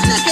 Chineke ya kachakwa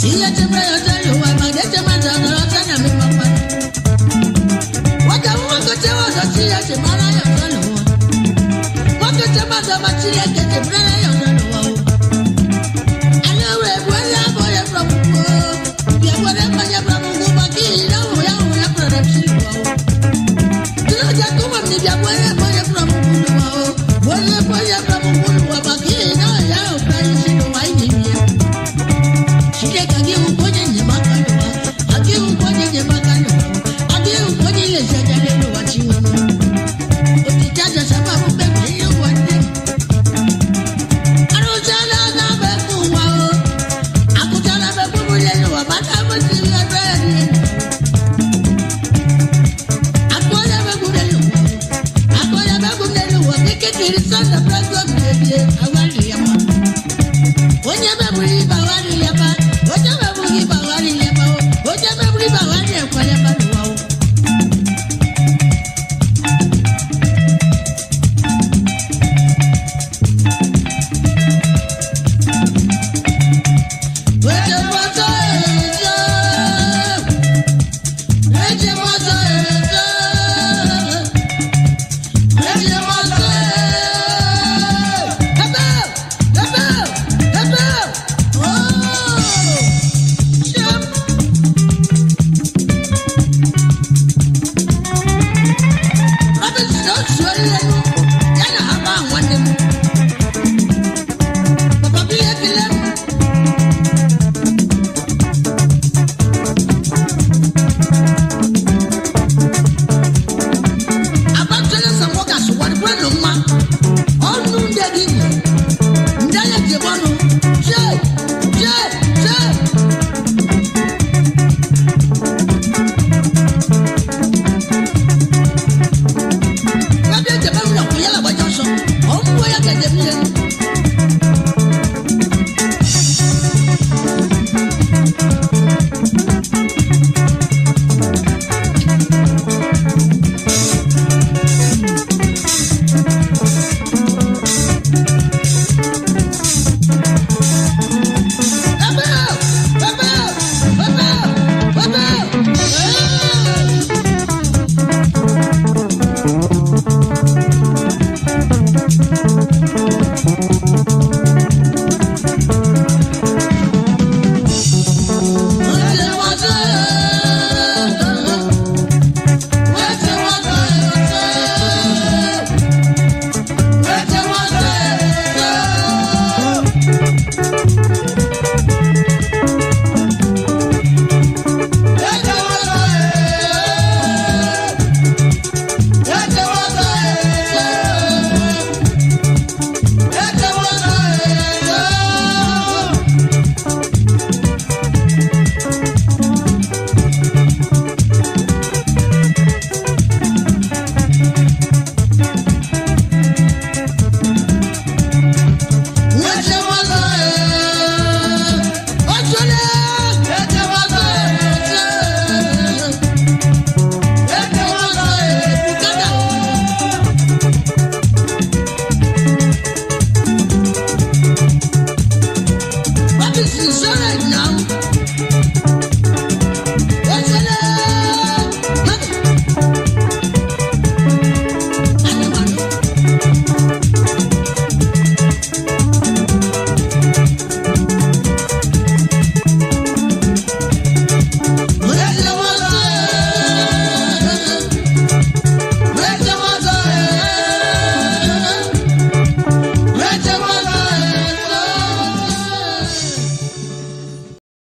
She had to onye Papa bi